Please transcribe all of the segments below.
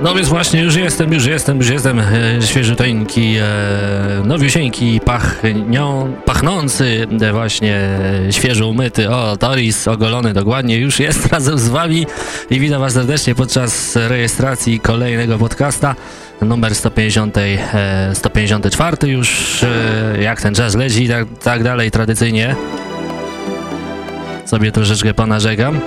No więc właśnie już jestem, już jestem, już jestem e, świeżyteńki, e, nowiusieńki, pachnią, pachnący, e, właśnie e, świeżo umyty. O, Toris ogolony dokładnie już jest razem z wami i witam was serdecznie podczas rejestracji kolejnego podcasta numer 150, e, 154 już, jak ten czas leci i tak, tak dalej tradycyjnie. Sobie troszeczkę ponarzekam.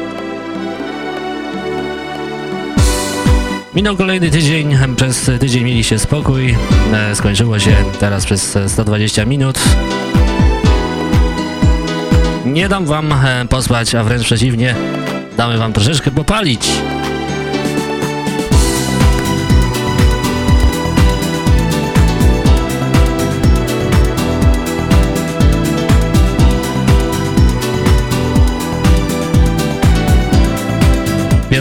Minął kolejny tydzień, przez tydzień mieliście spokój, e, skończyło się teraz przez 120 minut. Nie dam wam e, posłać, a wręcz przeciwnie, damy wam troszeczkę popalić.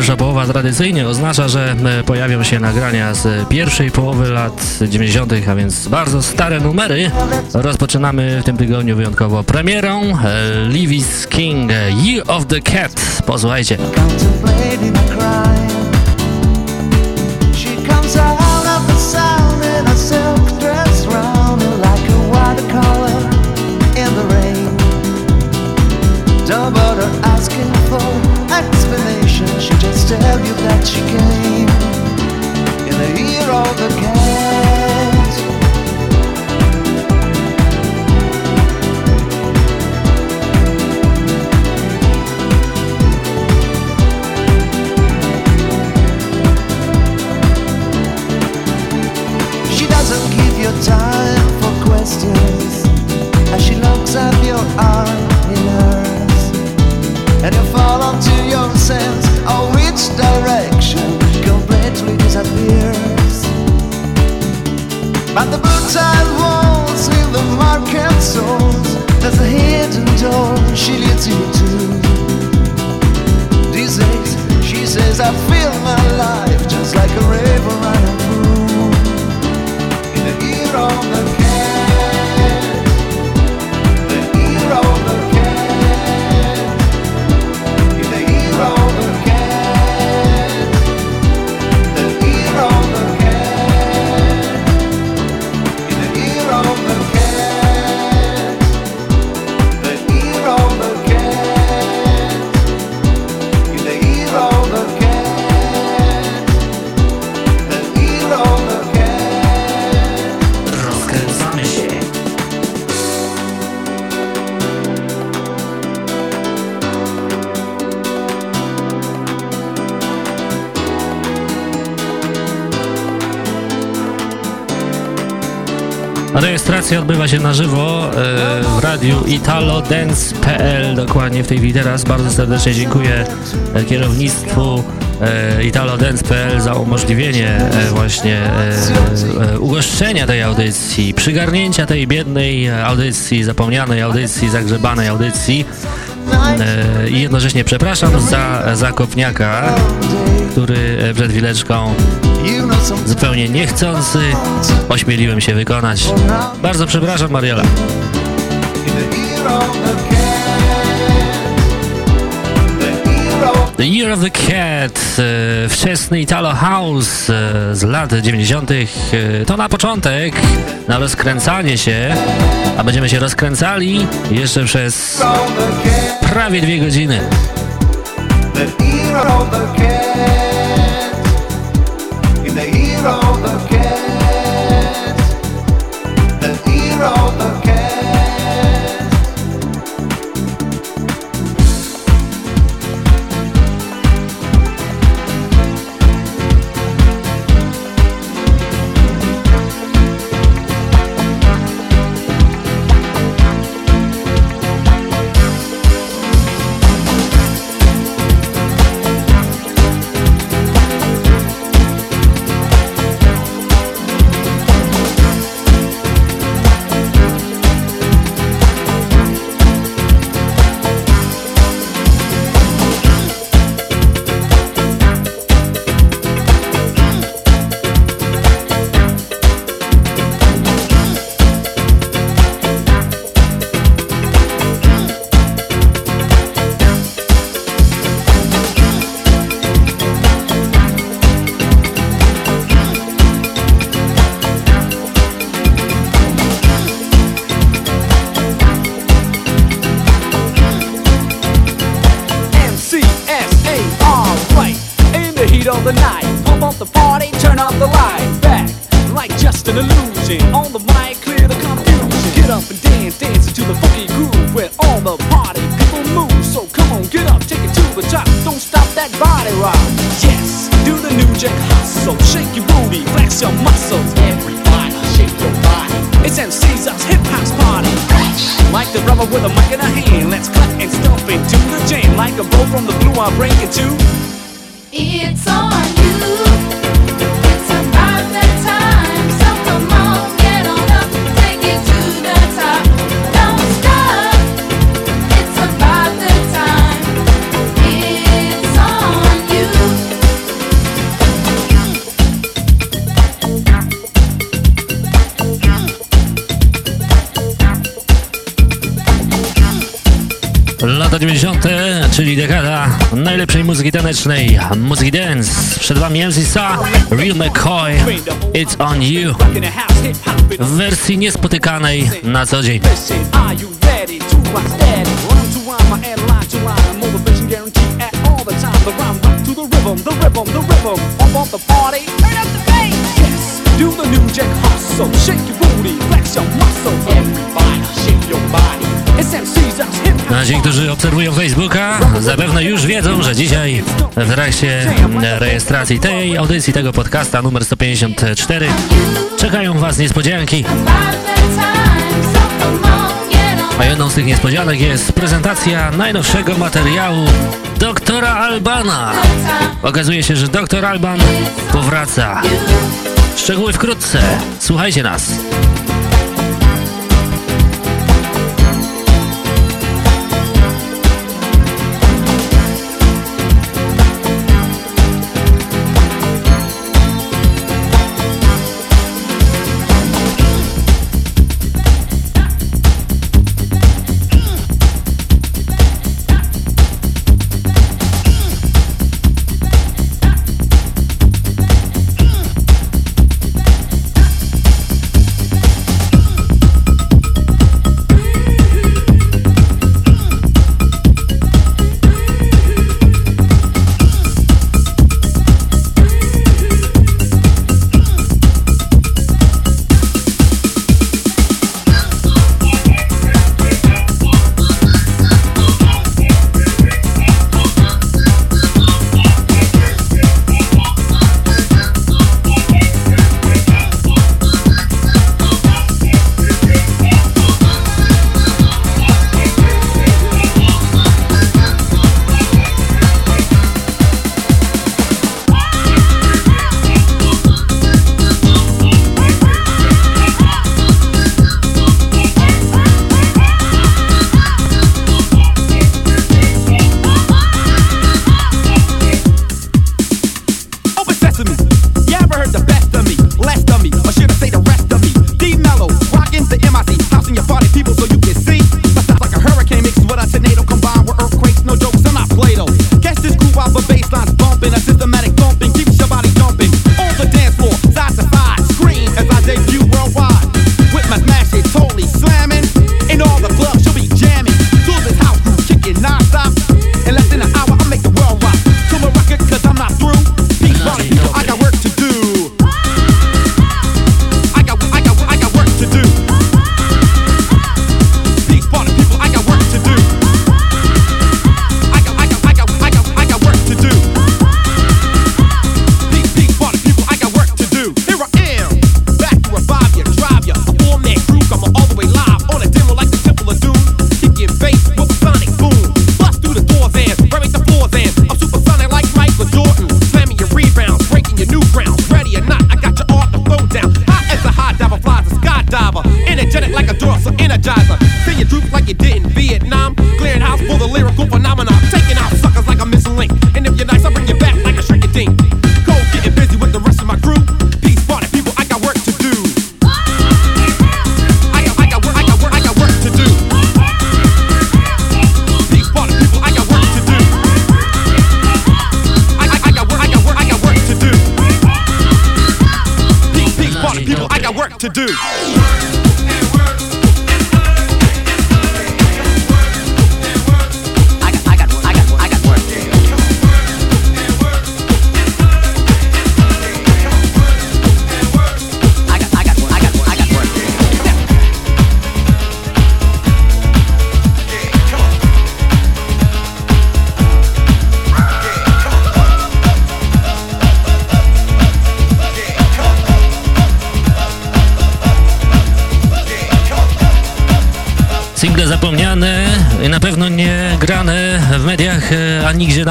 Pierwsza połowa tradycyjnie oznacza, że e, pojawią się nagrania z pierwszej połowy lat 90., a więc bardzo stare numery. Rozpoczynamy w tym tygodniu wyjątkowo premierą e, Lewis King Year of the Cat. Posłuchajcie. Rejestracja odbywa się na żywo e, w radiu italodance.pl dokładnie w tej chwili teraz. Bardzo serdecznie dziękuję e, kierownictwu e, italodance.pl za umożliwienie właśnie ugoszczenia tej audycji, przygarnięcia tej biednej audycji, zapomnianej audycji, zagrzebanej audycji. I jednocześnie przepraszam za zakopniaka, który e, przed chwileczką zupełnie niechcący ośmieliłem się wykonać. Bardzo przepraszam, Mariela. The Year of the Cat, e, wczesny Italo House e, z lat 90. E, to na początek, na rozkręcanie się, a będziemy się rozkręcali jeszcze przez prawie dwie godziny. The ear of the cat. The ear of the muzyki tanecznej, muzyki dance. Przed wami MC Sa, Real McCoy, It's On You. W wersji niespotykanej na co dzień. Ci, którzy obserwują Facebooka, zapewne już wiedzą, że dzisiaj w trakcie rejestracji tej audycji, tego podcasta numer 154 czekają Was niespodzianki. A jedną z tych niespodzianek jest prezentacja najnowszego materiału doktora Albana. Okazuje się, że doktor Alban powraca. Szczegóły wkrótce. Słuchajcie nas.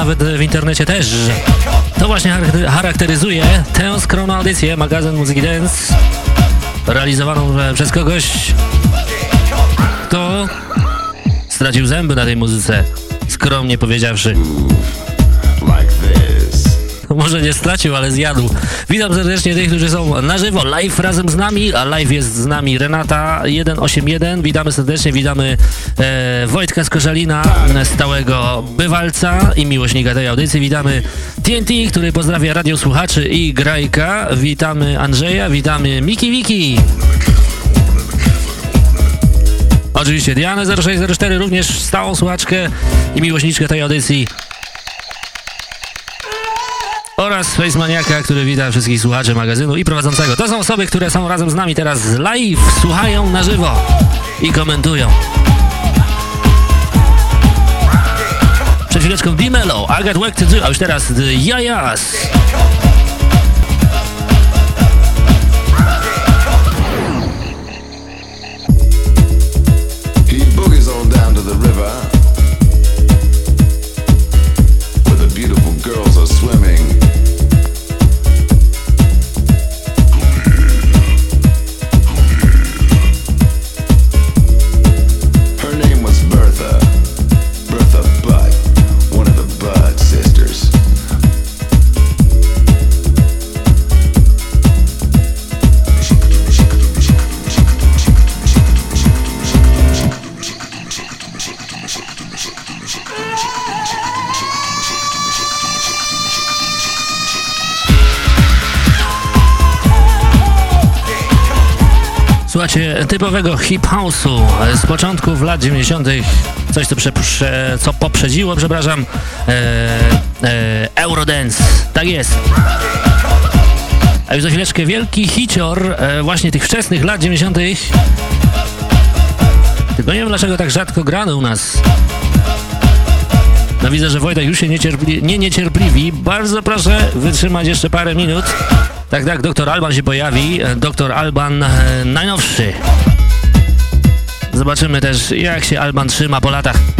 Nawet w internecie też. To właśnie charakteryzuje tę skromną audycję magazyn Muzyki Dance realizowaną przez kogoś, kto stracił zęby na tej muzyce, skromnie powiedziawszy. Może nie stracił, ale zjadł. Witam serdecznie tych, którzy są na żywo, live razem z nami, a live jest z nami Renata 181. Witamy serdecznie, witamy e, Wojtka Skorzalina, stałego bywalca i miłośnika tej audycji. Witamy TNT, który pozdrawia radiosłuchaczy i Grajka. Witamy Andrzeja, witamy Miki Wiki. Oczywiście Diana 0604, również stałą słuchaczkę i miłośniczkę tej audycji oraz Facemaniaka, który wita wszystkich słuchaczy magazynu i prowadzącego. To są osoby, które są razem z nami teraz live, słuchają na żywo i komentują. Przed chwileczką Dimelo, I got work to do, a już teraz The Jajas. Typowego hip-house'u z początków lat 90. Coś, co, co poprzedziło, przepraszam, e, e, Eurodance. Tak jest. A już za chwileczkę wielki hicior e, właśnie tych wczesnych lat 90. Tylko nie wiem, dlaczego tak rzadko grany u nas. No widzę, że Wojtek już się niecierpli nie niecierpliwi. Bardzo proszę wytrzymać jeszcze parę minut. Tak, tak, doktor Alban się pojawi. Doktor Alban e, najnowszy. Zobaczymy też, jak się Alban trzyma po latach.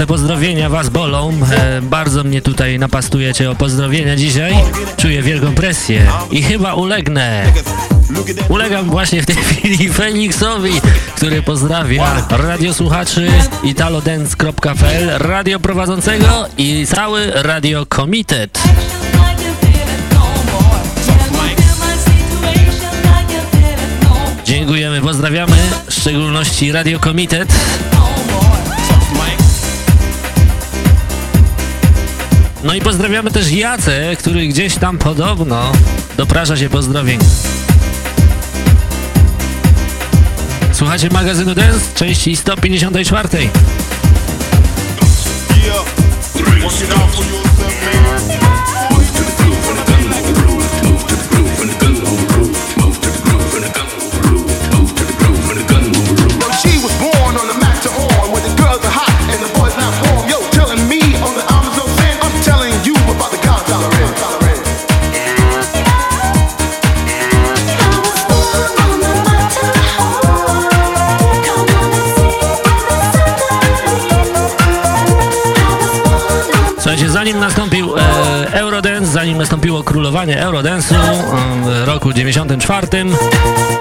te pozdrowienia was bolą. E, bardzo mnie tutaj napastujecie o pozdrowienia dzisiaj. Czuję wielką presję i chyba ulegnę. Ulegam właśnie w tej chwili Feniksowi, który pozdrawia radiosłuchaczy italodance.pl, radio prowadzącego i cały radiokomitet. Dziękujemy, pozdrawiamy, w szczególności radiokomitet. No i pozdrawiamy też Jacę, który gdzieś tam podobno doprasza się pozdrowień. Słuchacie magazynu Dance, części 154. zanim królowanie Eurodance'u e, w roku 94,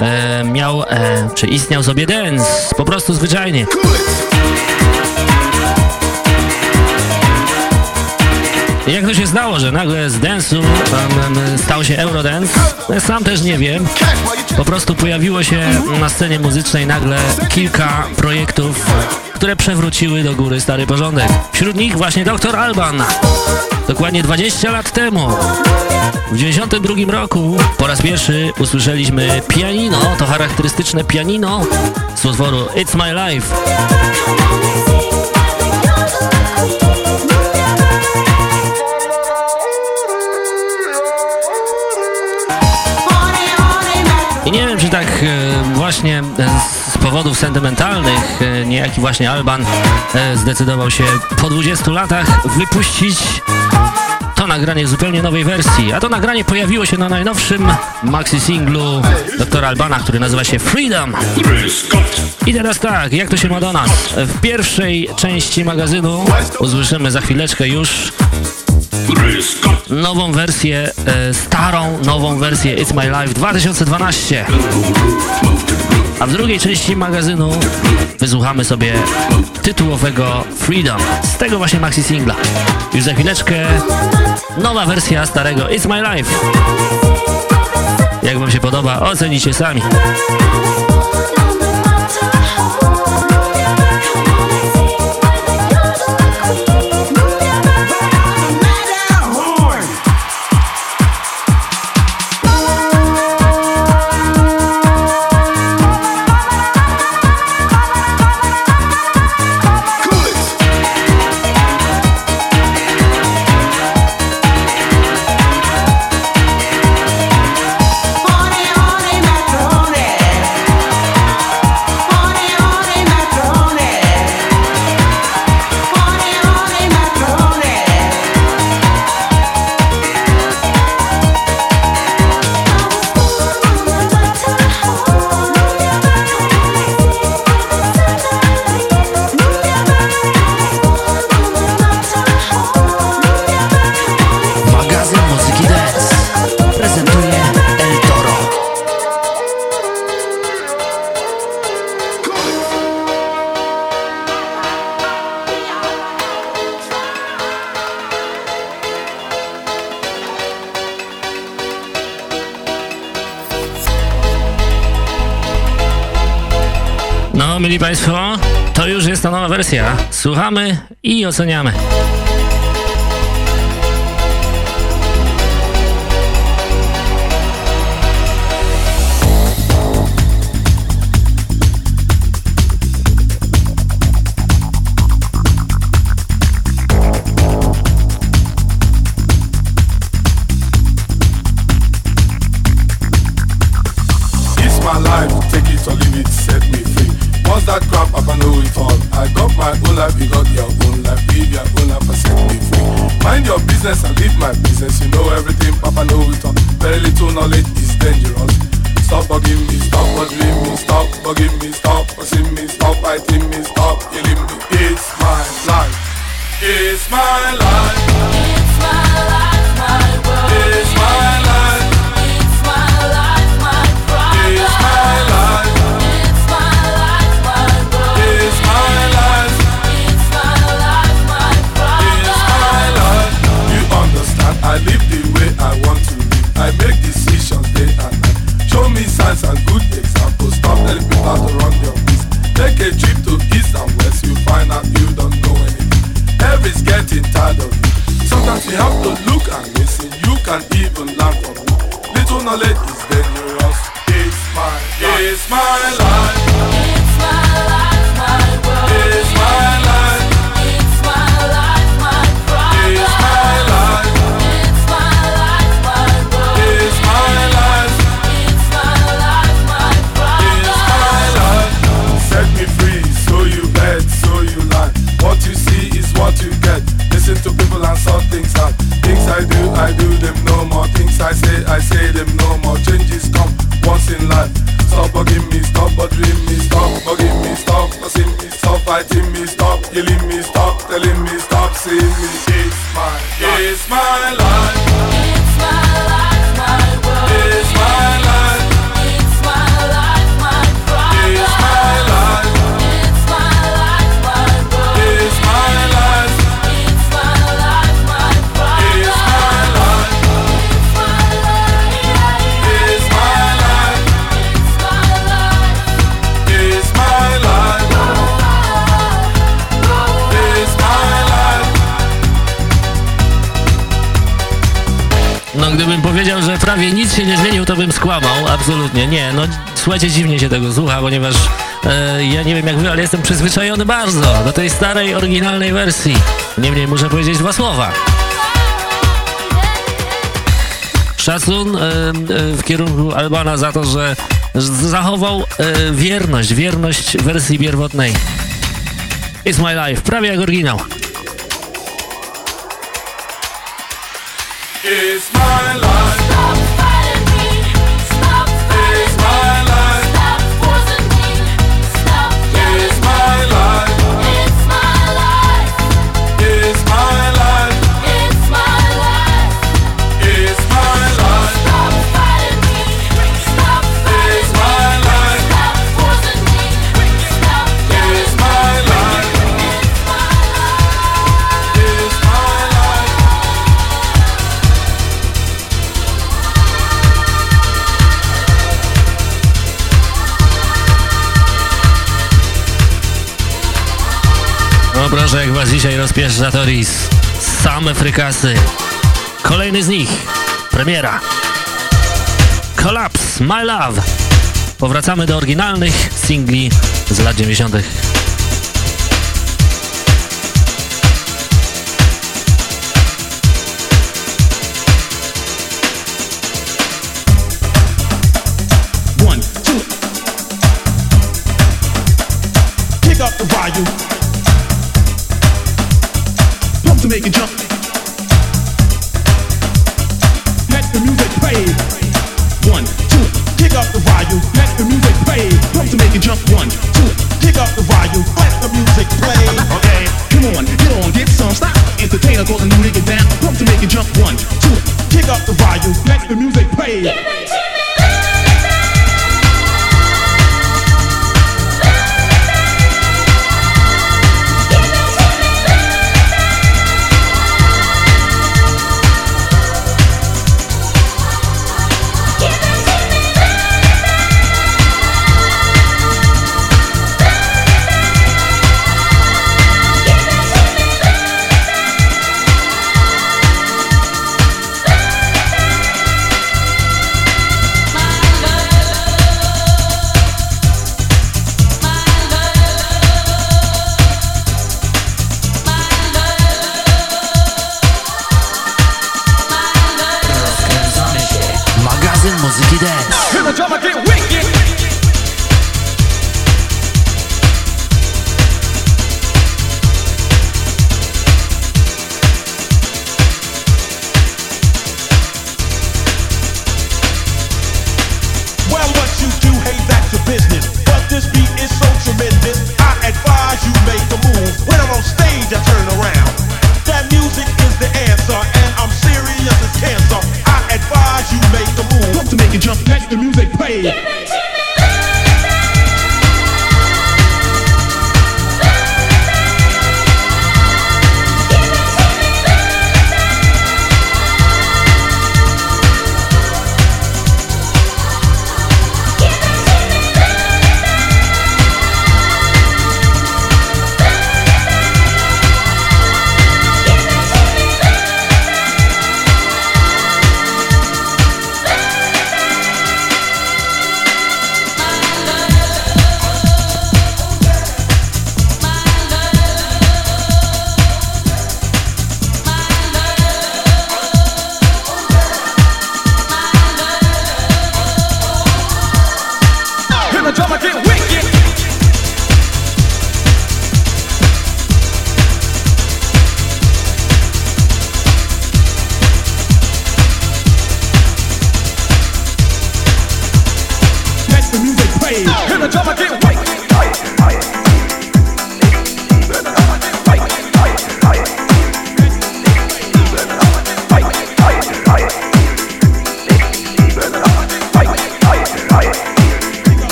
e, miał, e, czy istniał sobie dance, po prostu zwyczajnie. Jak to się stało, że nagle z dance'u stał się Eurodance? Sam też nie wiem. Po prostu pojawiło się na scenie muzycznej nagle kilka projektów, które przewróciły do góry stary porządek. Wśród nich właśnie Dr. Alban. Dokładnie 20 lat temu. W 92 roku po raz pierwszy usłyszeliśmy pianino, to charakterystyczne pianino z utworu It's My Life. I nie wiem, czy tak e, właśnie e, powodów sentymentalnych e, niejaki właśnie Alban zdecydował się po 20 latach wypuścić to nagranie zupełnie nowej wersji, a to nagranie pojawiło się na najnowszym maxi singlu doktora Albana, który nazywa się Freedom. I teraz tak, jak to się ma do nas? W pierwszej części magazynu usłyszymy za chwileczkę już nową wersję, e, starą, nową wersję It's My Life 2012. A w drugiej części magazynu wysłuchamy sobie tytułowego Freedom z tego właśnie maxi singla. Już za chwileczkę nowa wersja starego It's My Life. Jak wam się podoba, ocenicie sami. Państwo, to już jest ta nowa wersja. Słuchamy i oceniamy. to bym skłamał, absolutnie. Nie, no słuchajcie, dziwnie się tego słucha, ponieważ e, ja nie wiem jak wy, ale jestem przyzwyczajony bardzo do tej starej, oryginalnej wersji. Niemniej muszę powiedzieć dwa słowa. Szacun e, e w kierunku Albana za to, że zachował e, wierność, wierność wersji pierwotnej. It's my life, prawie jak oryginał. dzisiaj rozpieszcza Toris. Same frykasy. Kolejny z nich. Premiera. Collapse, My Love. Powracamy do oryginalnych singli z lat 90. Let the music played.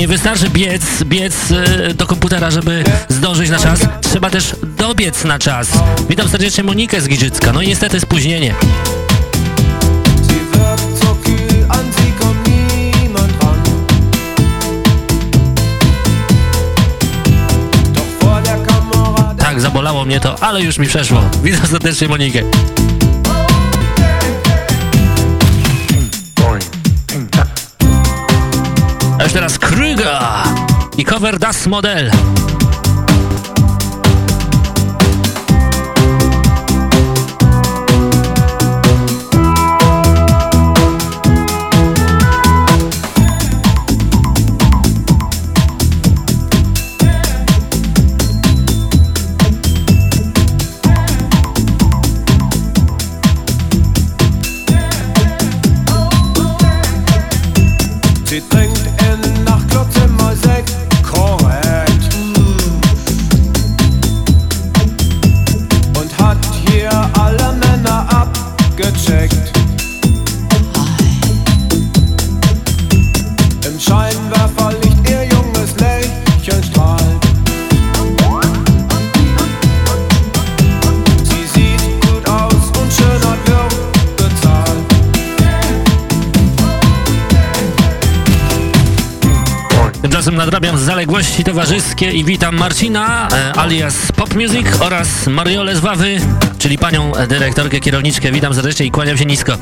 nie wystarczy biec, biec e, do komputera, żeby zdążyć na czas. Trzeba też dobiec na czas. Witam serdecznie Monikę z Giżycka. No i niestety spóźnienie. Tak, zabolało mnie to, ale już mi przeszło. Witam serdecznie Monikę. teraz Kruga i cover Das Model. odległości towarzyskie i witam Marcina e, alias Pop Music oraz Mariolę z Wawy, czyli panią dyrektorkę, kierowniczkę. Witam serdecznie i kłaniam się nisko.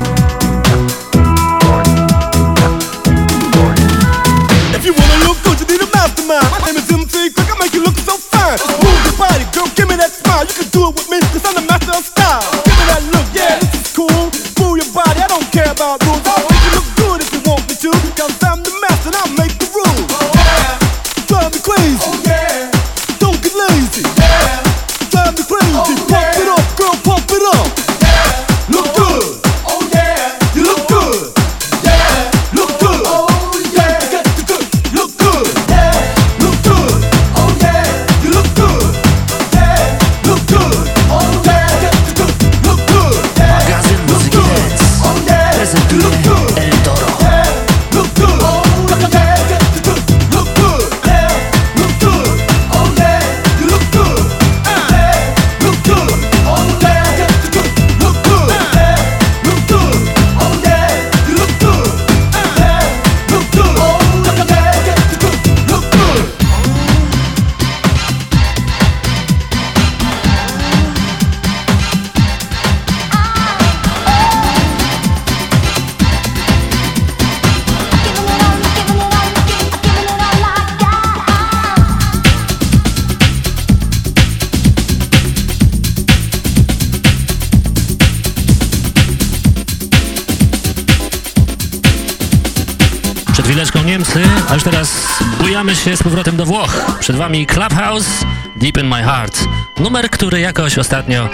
Się z powrotem do Włoch. Przed wami Clubhouse, Deep in My Heart. Numer, który jakoś ostatnio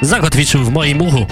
zakotwiczył w moim uchu.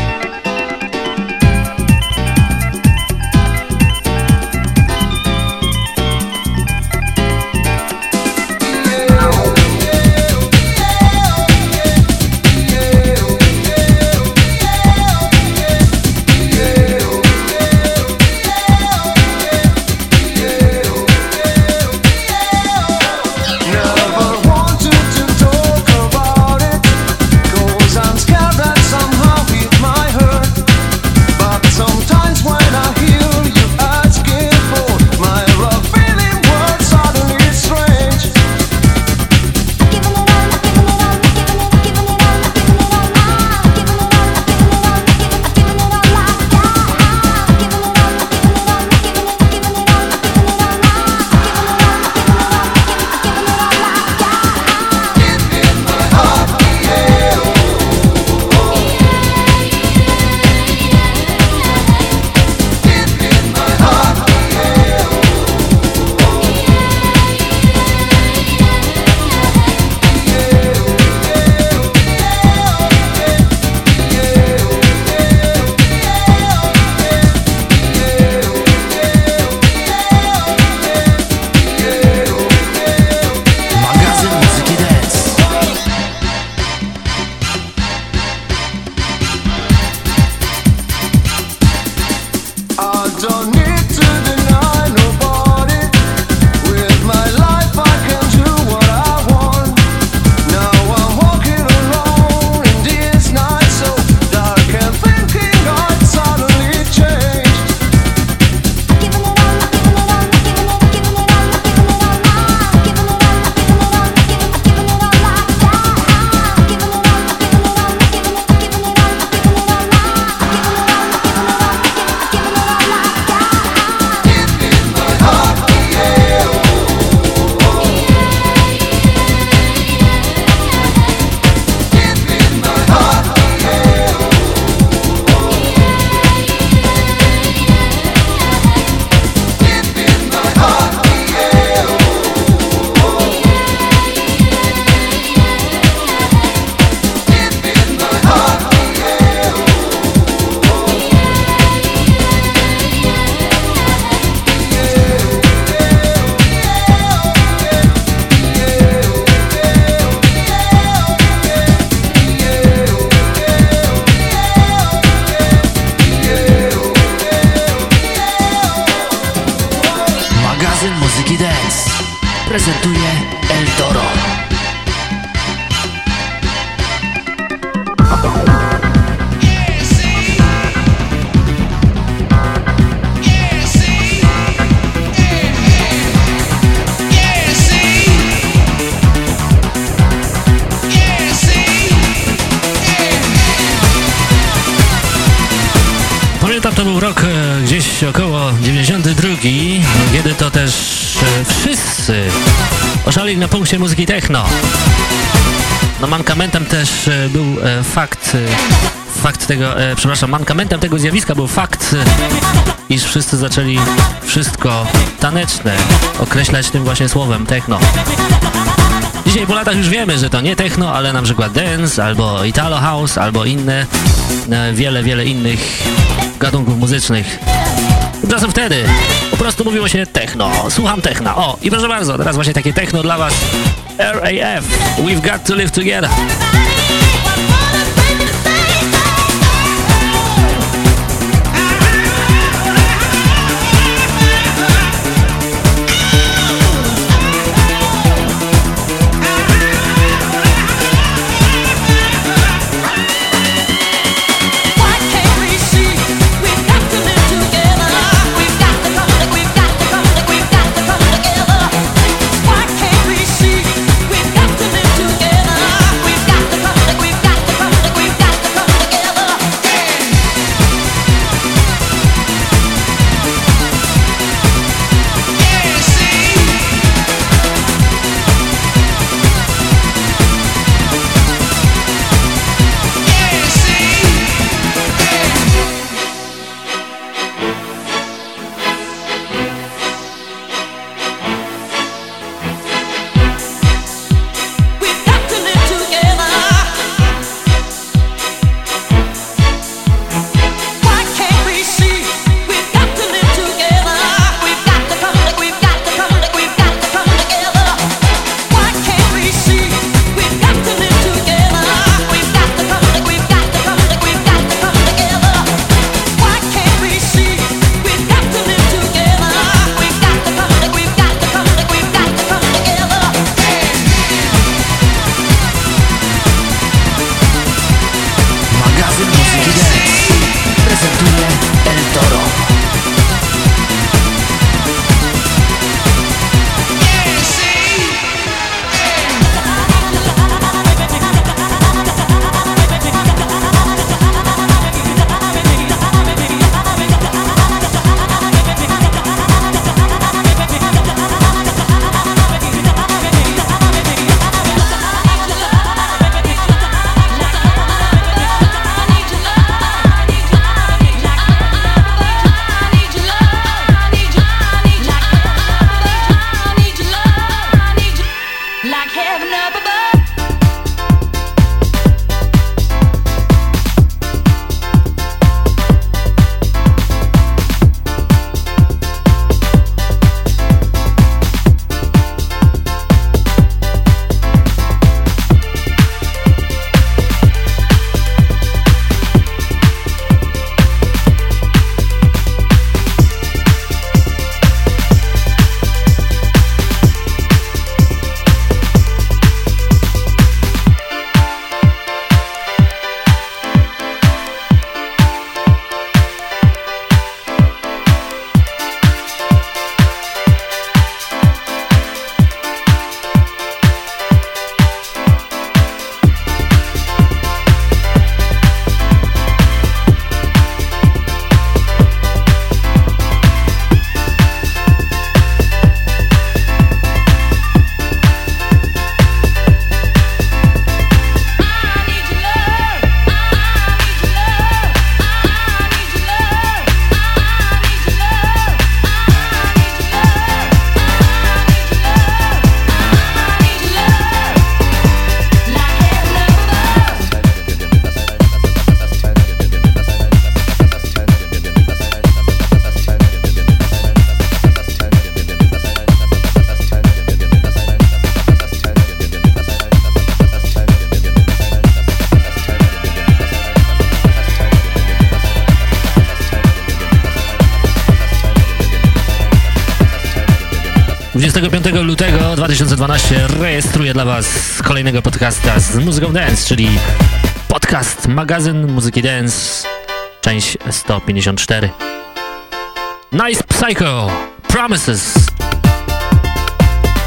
Techno. No mankamentem też e, był e, fakt, e, fakt tego, przepraszam, mankamentem tego zjawiska był fakt, iż wszyscy zaczęli wszystko taneczne określać tym właśnie słowem techno. Dzisiaj po latach już wiemy, że to nie techno, ale na przykład dance, albo italo house, albo inne, wiele, wiele innych gatunków muzycznych. Tymczasem wtedy po prostu mówiło się techno. Słucham techno. O, i proszę bardzo, teraz właśnie takie techno dla was. RAF, We've Got to Live Together. 2012 rejestruję dla Was kolejnego podcasta z muzyką dance, czyli podcast magazyn muzyki dance, część 154. Nice Psycho, Promises.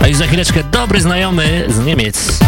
A już za chwileczkę dobry znajomy z Niemiec.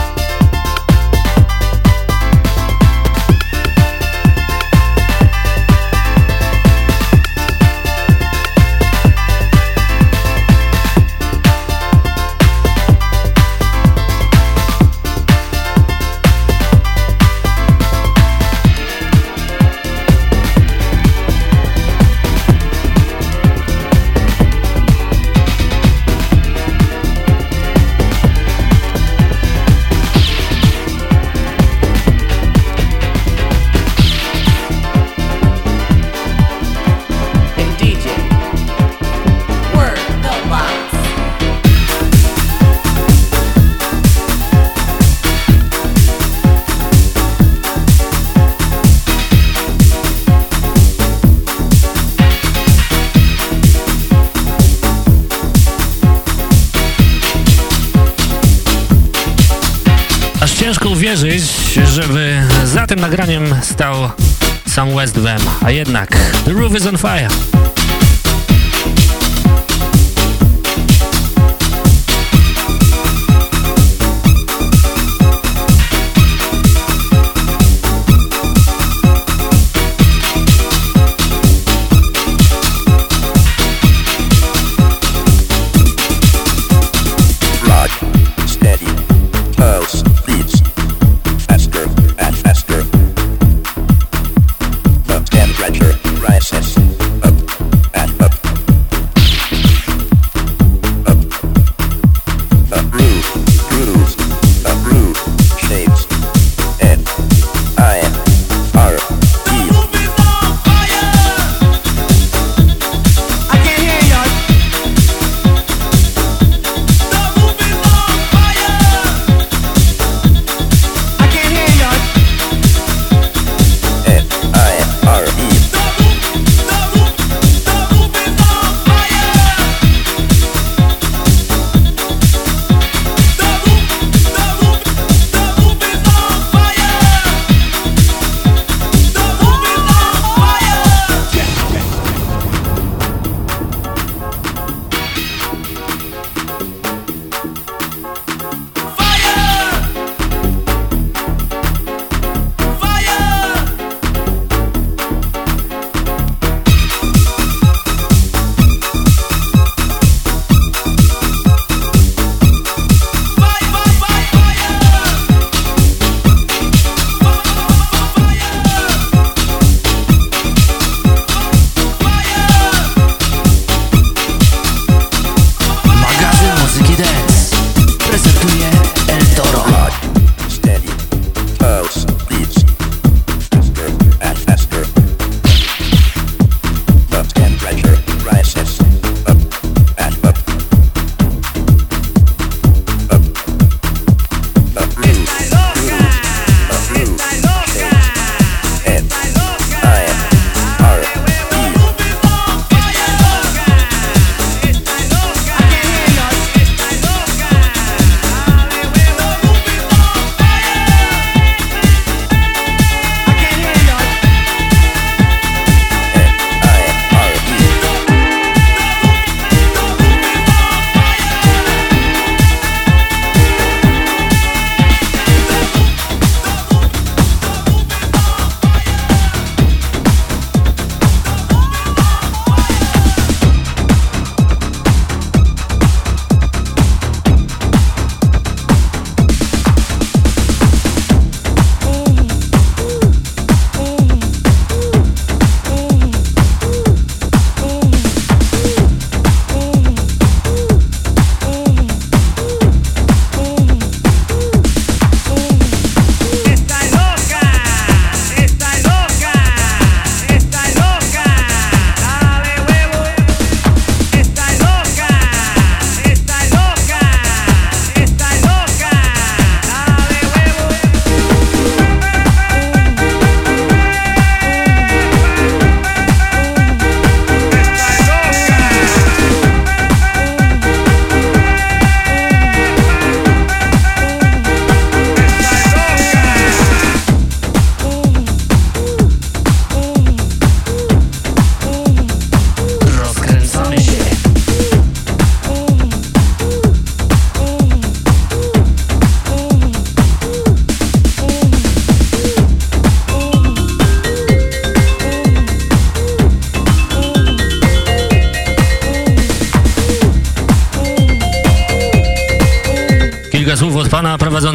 Nagraniem stał sam West Wem, a jednak The Roof is on Fire.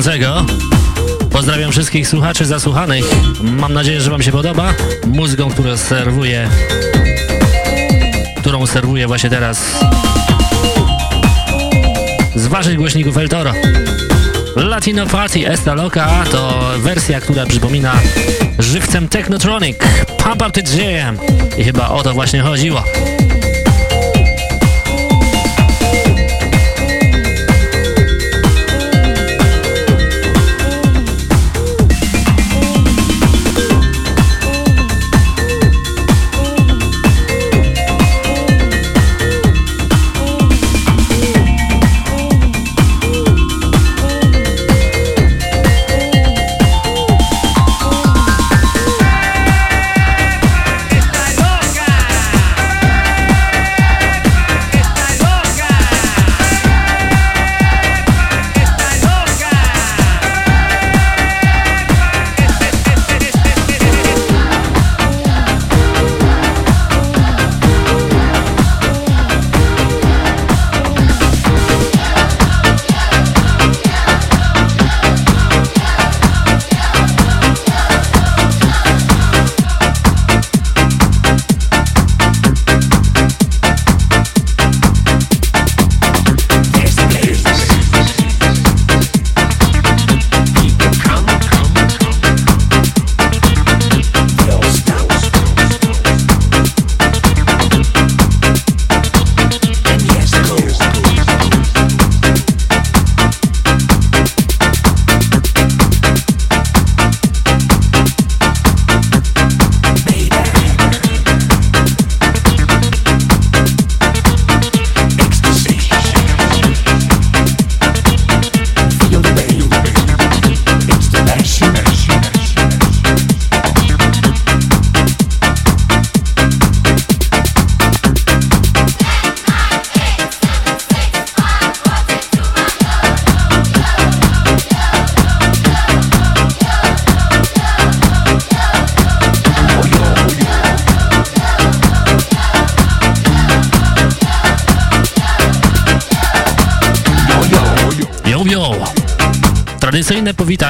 Prowadzącego. Pozdrawiam wszystkich słuchaczy zasłuchanych. Mam nadzieję, że wam się podoba. Muzyką, którą serwuję, którą serwuję właśnie teraz z waszych głośników El Toro. Latino Party Esta Loca to wersja, która przypomina żywcem Technotronic, Pump Up Jam i chyba o to właśnie chodziło.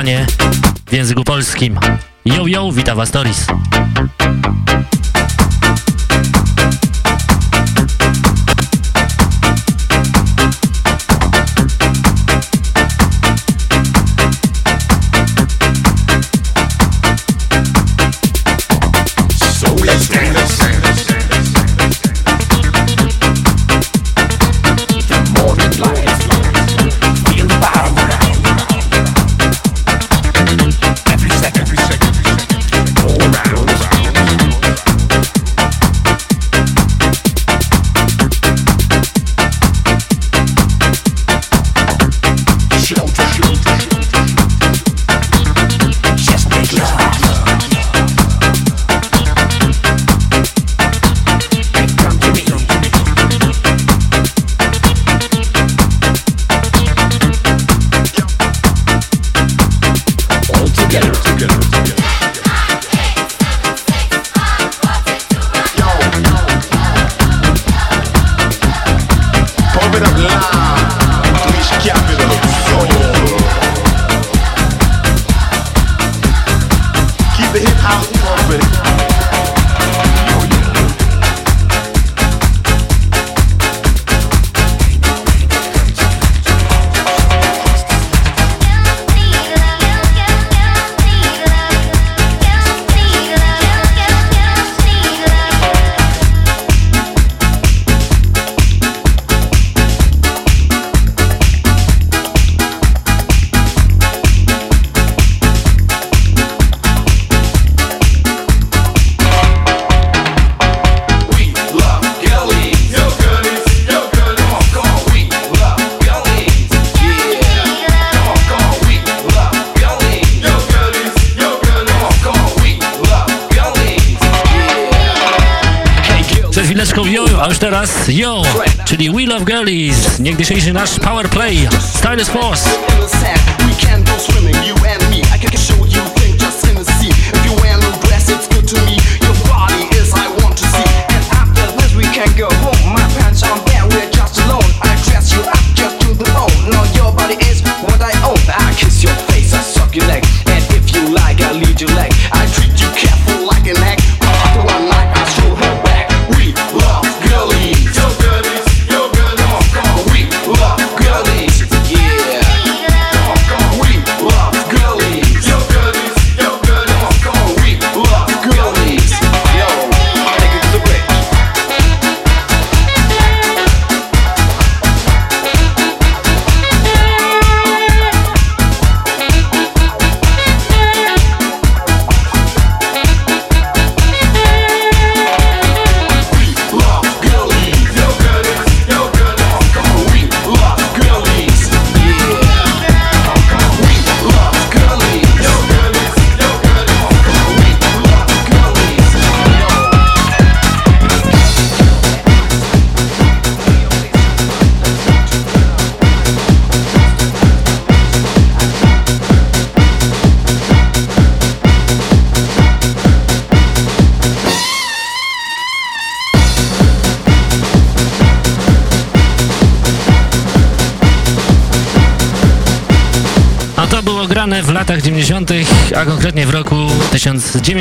Powitanie w języku polskim. Yo, yo, witam was Doris.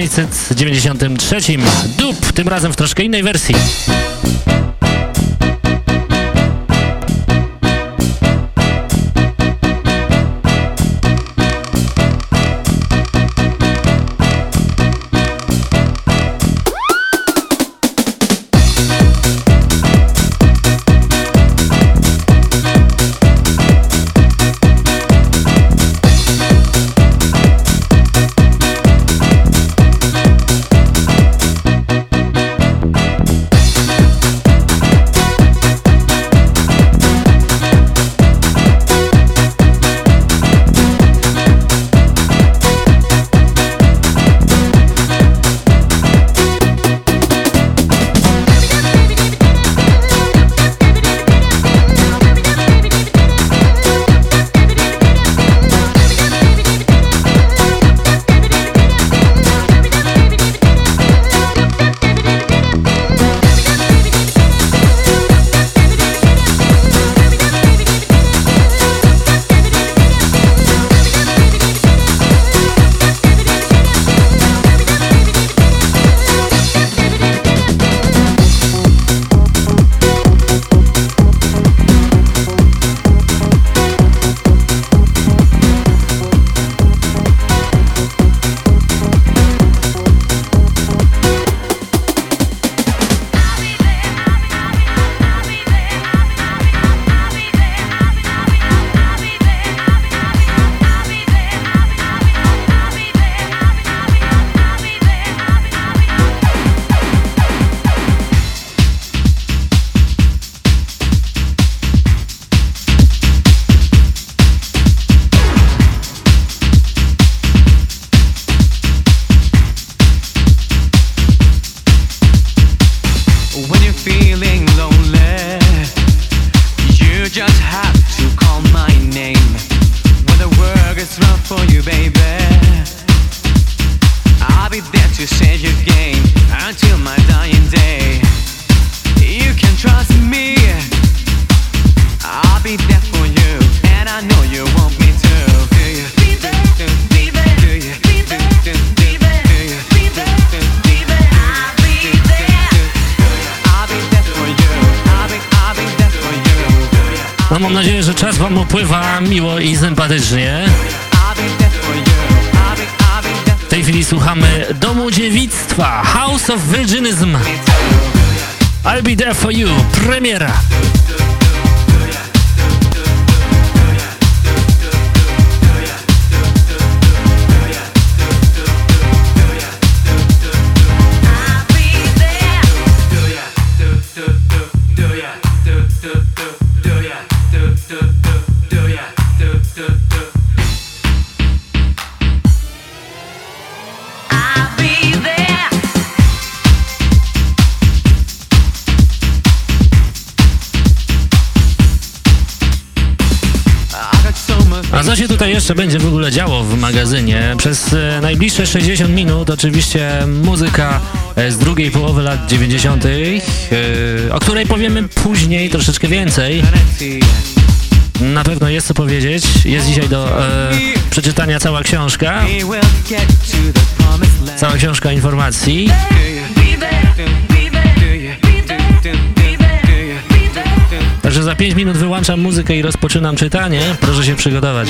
1993. Dup, tym razem w troszkę innej wersji. No, mam nadzieję, że czas Wam upływa miło i sympatycznie. W tej chwili słuchamy Domu Dziewictwa, House of Virginism. I'll be there for you, premiera. Jeszcze będzie w ogóle działo w magazynie. Przez e, najbliższe 60 minut oczywiście muzyka e, z drugiej połowy lat 90., e, o której powiemy później troszeczkę więcej. Na pewno jest co powiedzieć. Jest dzisiaj do e, przeczytania cała książka. Cała książka informacji. Także za 5 minut wyłączam muzykę i rozpoczynam czytanie. Proszę się przygotować.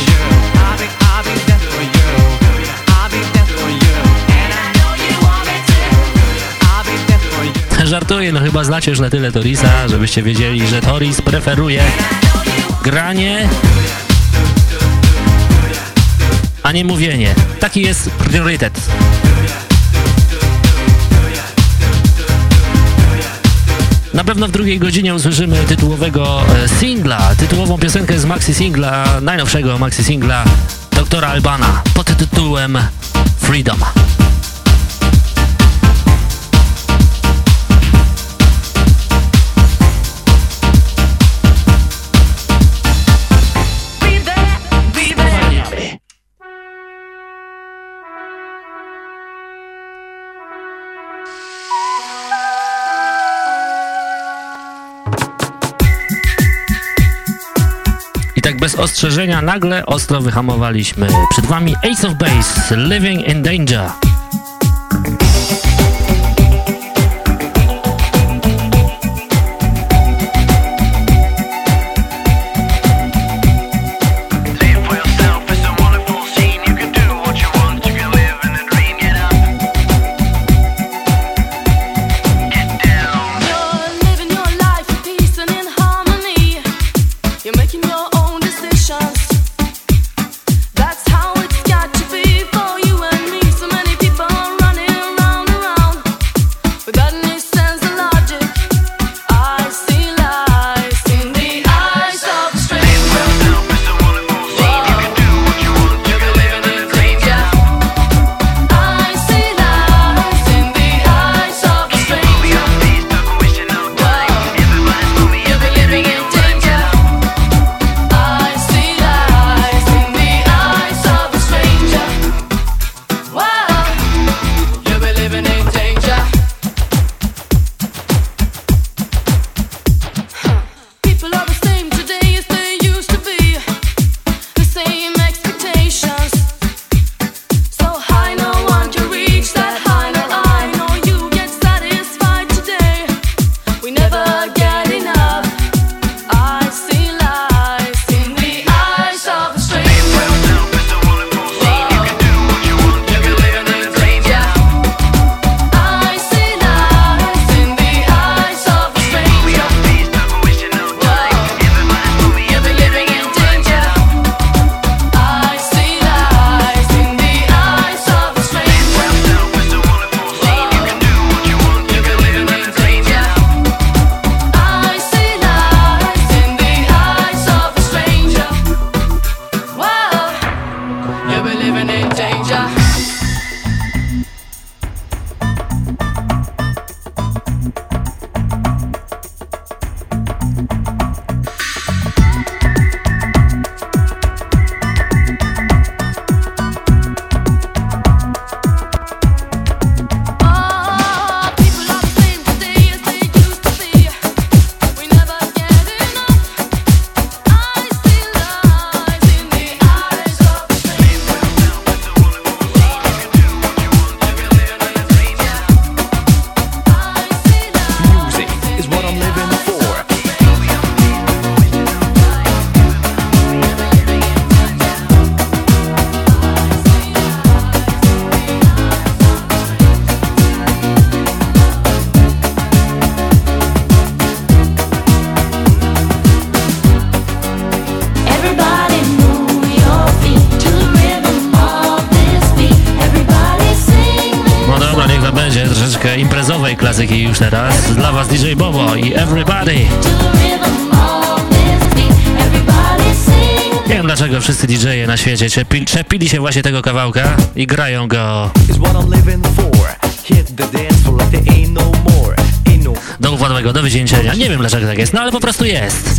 Żartuję, no chyba znacie już na tyle Torisa, żebyście wiedzieli, że Toris preferuje granie, a nie mówienie. Taki jest priorytet. Pewno w drugiej godzinie usłyszymy tytułowego e, singla, tytułową piosenkę z maxi singla, najnowszego maxi singla doktora Albana pod tytułem Freedom. Bez ostrzeżenia nagle ostro wyhamowaliśmy. Przed wami Ace of Base, Living in Danger. Na świecie czepi, czepili się właśnie tego kawałka i grają go. Do upadłego, do wycieńczenia. Nie wiem dlaczego tak jest, no ale po prostu jest.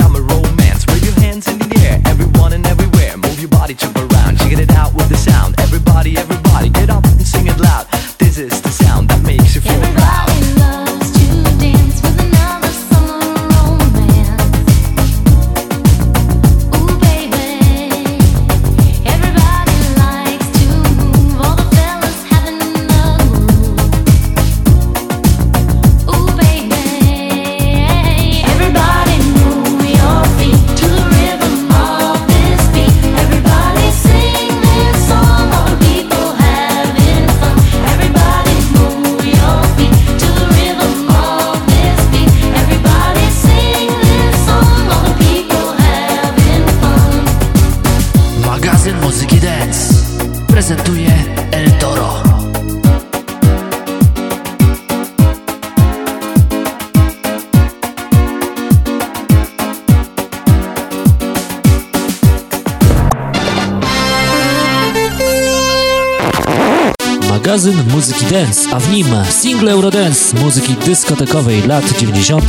Muzyki dance, a w nim single Eurodance muzyki dyskotekowej lat 90.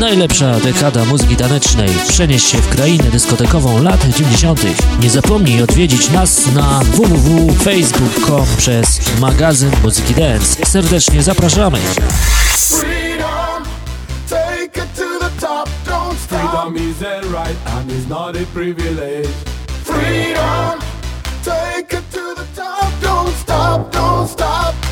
Najlepsza dekada muzyki tanecznej. Przenieś się w krainę dyskotekową lat 90. Nie zapomnij odwiedzić nas na www.facebook.com przez magazyn muzyki dance. Serdecznie zapraszamy. Freedom, take it to the top, don't don't stop. Freedom is a right and it's not a privilege. Freedom, take it to the top. Don't stop, don't stop.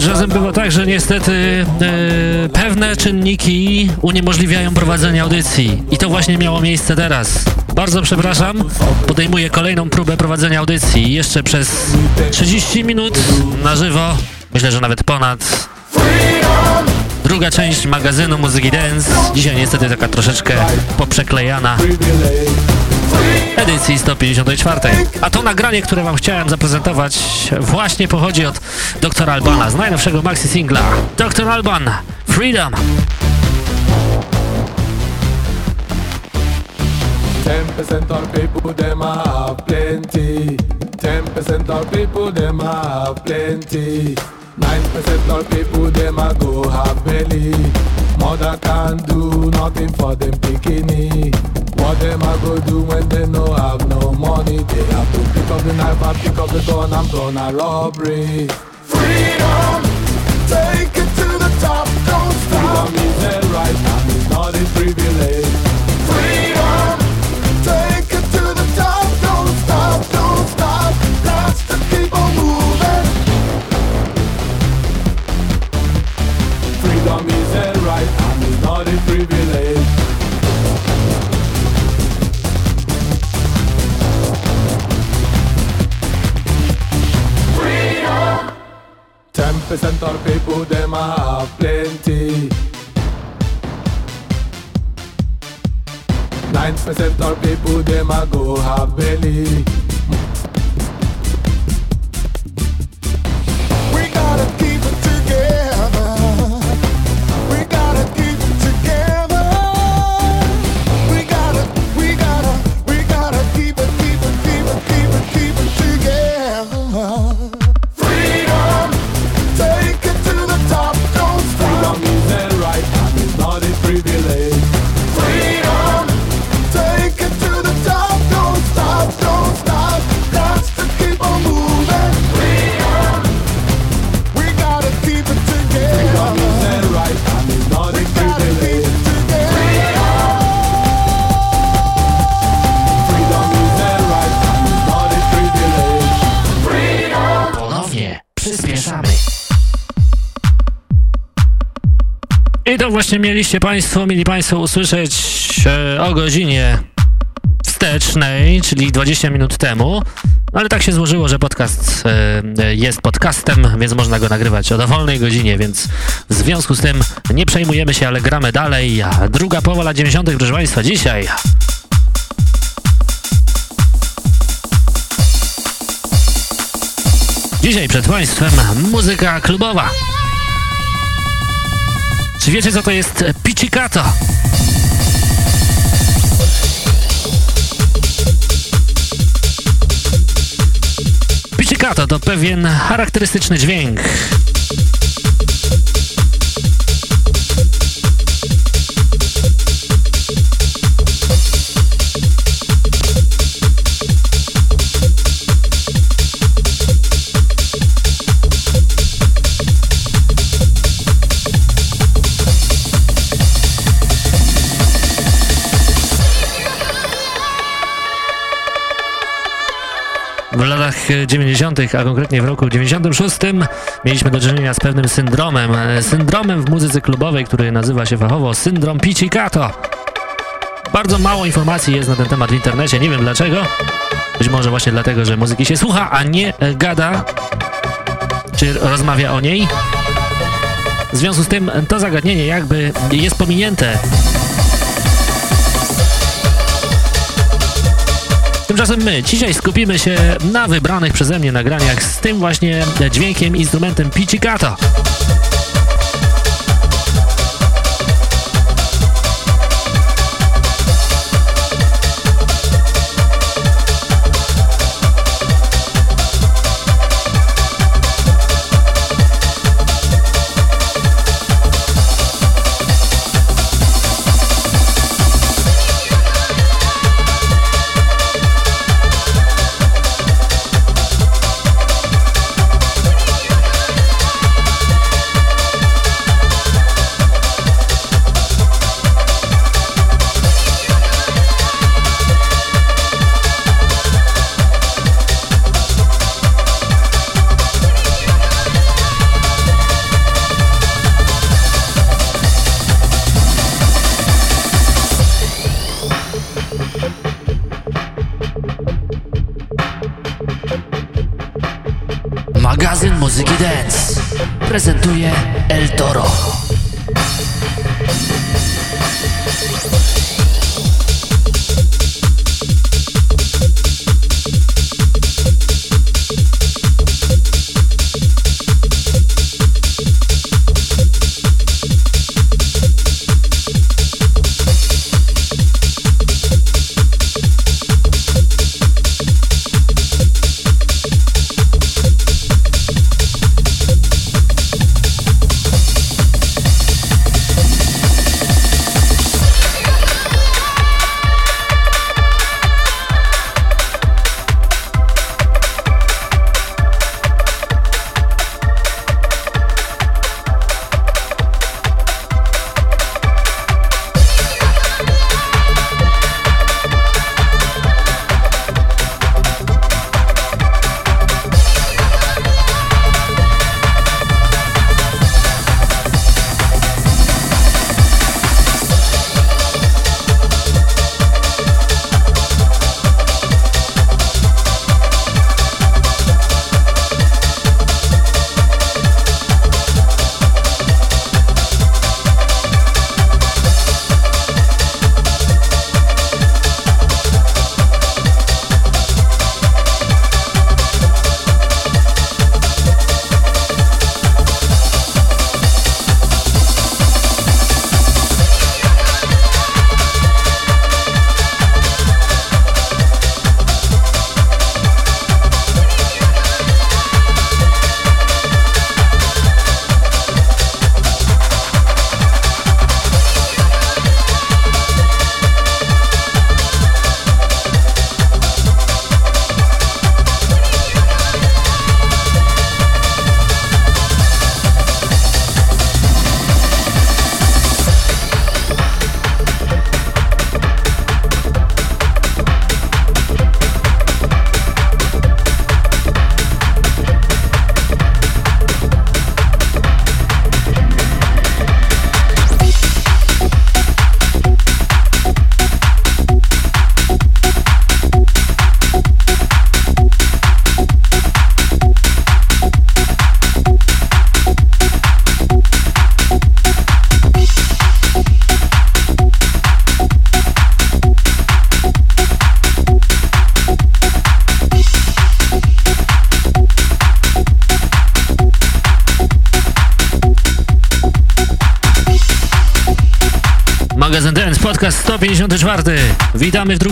Czasem bywa tak, że niestety e, pewne czynniki uniemożliwiają prowadzenie audycji. I to właśnie miało miejsce teraz. Bardzo przepraszam, podejmuję kolejną próbę prowadzenia audycji. Jeszcze przez 30 minut na żywo, myślę, że nawet ponad. Druga część magazynu Muzyki Dance. Dzisiaj niestety taka troszeczkę poprzeklejana edycji 154. A to nagranie, które wam chciałem zaprezentować, właśnie pochodzi od Dr. Albana z najnowszego maxi singla. Dr. Alban, Freedom. Ten percent of people them have plenty. Ten percent of people them have plenty. Nine percent of people them a go have belly. Mother can't do nothing for them bikini. What them a go do when they no have no money? They have to pick up the knife I pick up the gun and plan a robbery. Freedom, take it to the top. Don't stop. Freedom is a right and it's not a privilege. Percent of people them have plenty. Nine percent of people them a go have belly. I to właśnie mieliście Państwo, mieli Państwo usłyszeć e, o godzinie wstecznej, czyli 20 minut temu. No ale tak się złożyło, że podcast e, jest podcastem, więc można go nagrywać o dowolnej godzinie, więc w związku z tym nie przejmujemy się, ale gramy dalej. Druga połowa lat 90. proszę Państwa, dzisiaj Dzisiaj przed Państwem muzyka klubowa. Czy wiecie co to jest pizzicato? Pizzicato to pewien charakterystyczny dźwięk. 90., a konkretnie w roku 96 mieliśmy do czynienia z pewnym syndromem. e, Syndromem w muzyce klubowej, który nazywa się fachowo syndrom pizzicato. Bardzo mało informacji jest na ten temat w internecie, nie wiem dlaczego. Być może właśnie dlatego, że muzyki się słucha, a nie e, gada, czy rozmawia o niej. W związku z tym to zagadnienie jakby jest pominięte. Tymczasem my dzisiaj skupimy się na wybranych przeze mnie nagraniach z tym właśnie dźwiękiem, instrumentem pizzicato.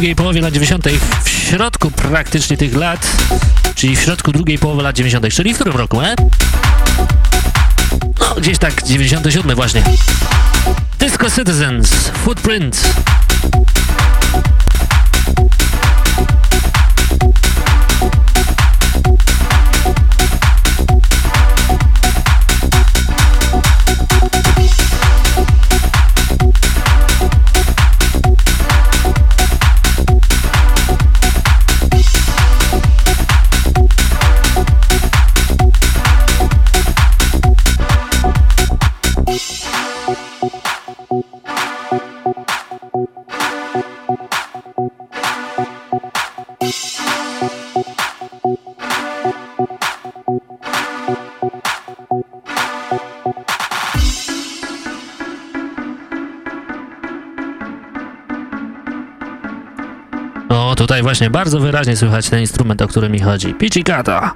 Drugiej połowie lat 90. w środku praktycznie tych lat, czyli w środku drugiej połowy lat 90. Czyli w którym roku, e? No, gdzieś tak 97 właśnie. Disco Citizens, Footprint. Właśnie bardzo wyraźnie słychać ten instrument, o który mi chodzi. Pichicata.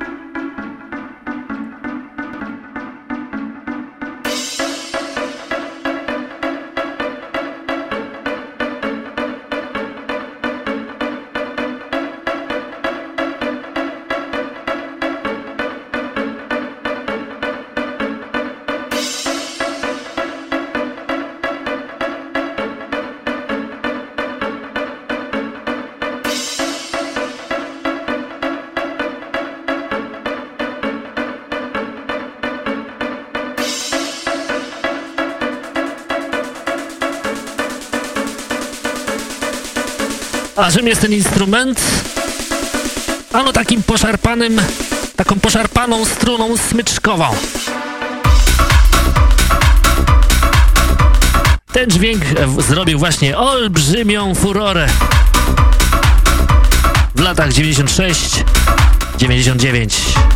A czym jest ten instrument? Ano takim poszarpanym, taką poszarpaną struną smyczkową. Ten dźwięk zrobił właśnie olbrzymią furorę w latach 96-99.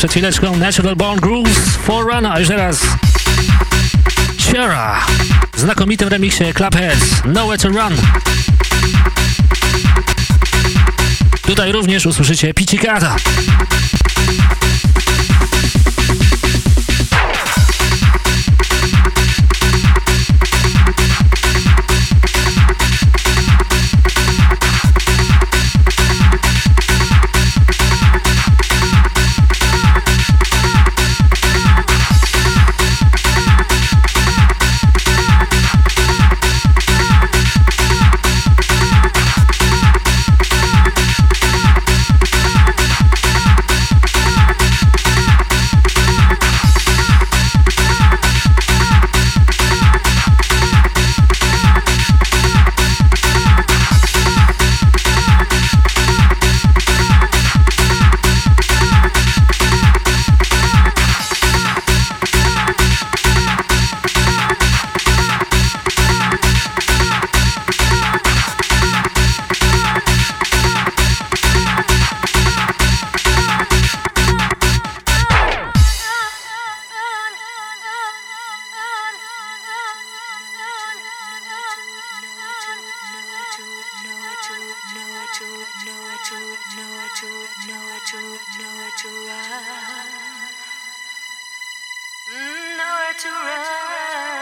Przed chwileczką Natural Born Grooves Forerunner, a już teraz Ciara w znakomitym remiksie Clubheads Nowhere to Run. Tutaj również usłyszycie Picicata. nowhere to run.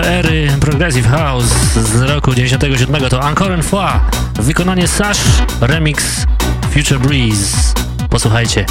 Ery Progressive House z roku 97 to Encore fois, wykonanie Sash, remix Future Breeze. Posłuchajcie.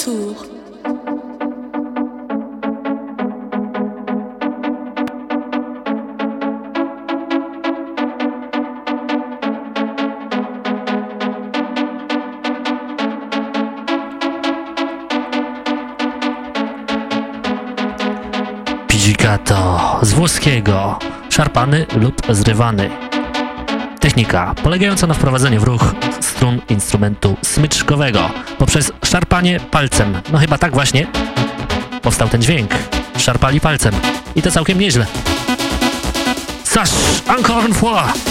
Retour. Pizzicato z włoskiego, szarpany lub zrywany. Technika polegająca na wprowadzeniu w ruch strun instrumentu smyczkowego poprzez szarpanie palcem. No chyba tak właśnie powstał ten dźwięk. Szarpali palcem. I to całkiem nieźle. Sash, encore une fois!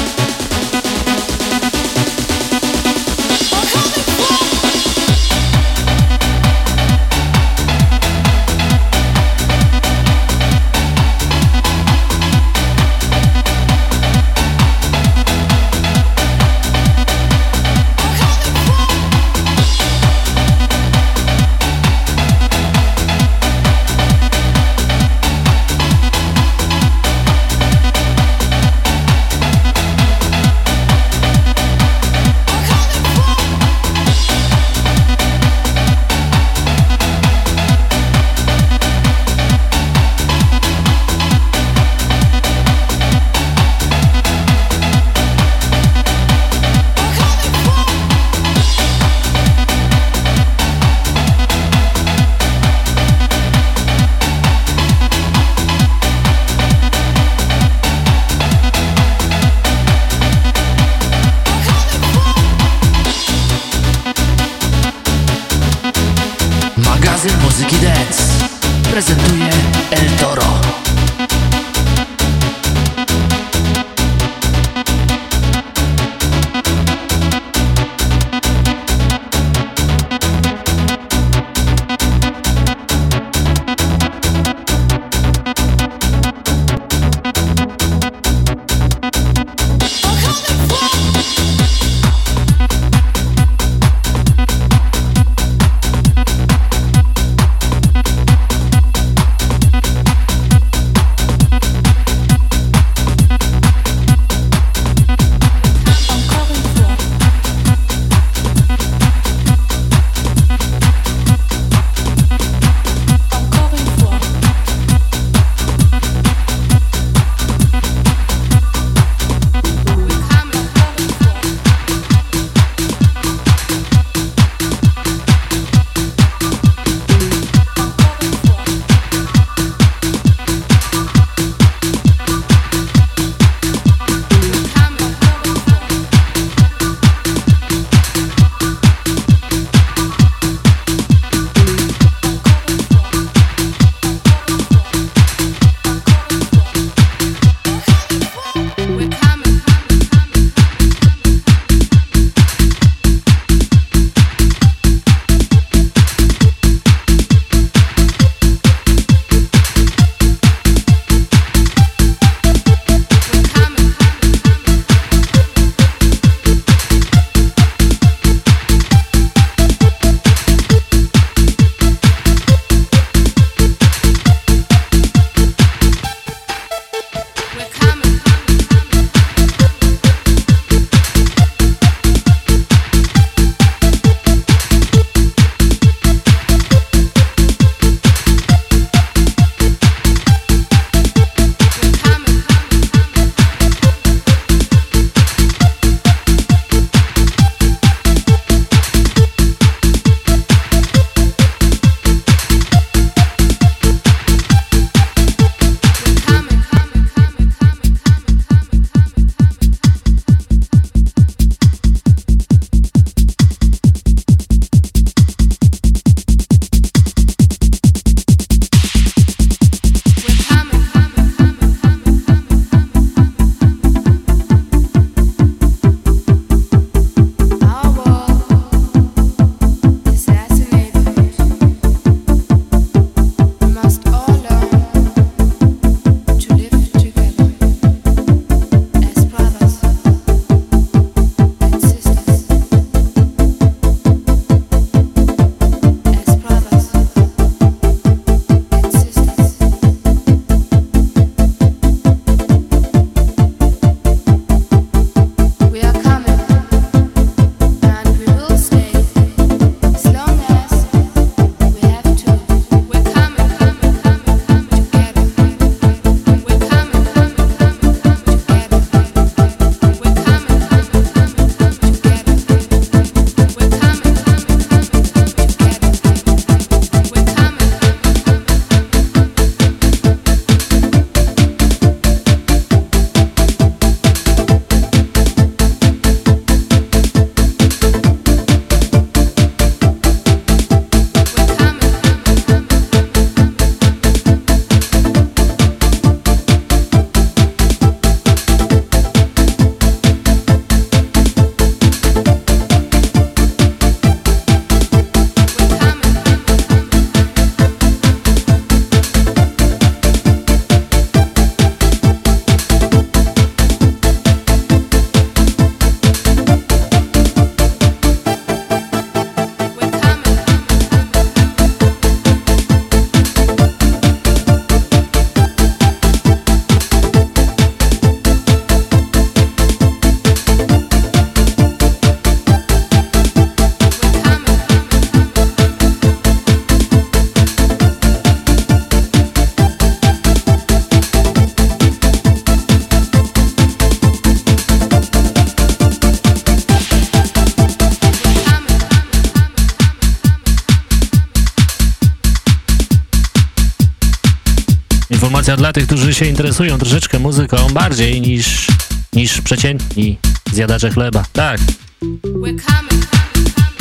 Informacja dla tych, którzy się interesują troszeczkę muzyką bardziej niż, niż przeciętni zjadacze chleba. Tak.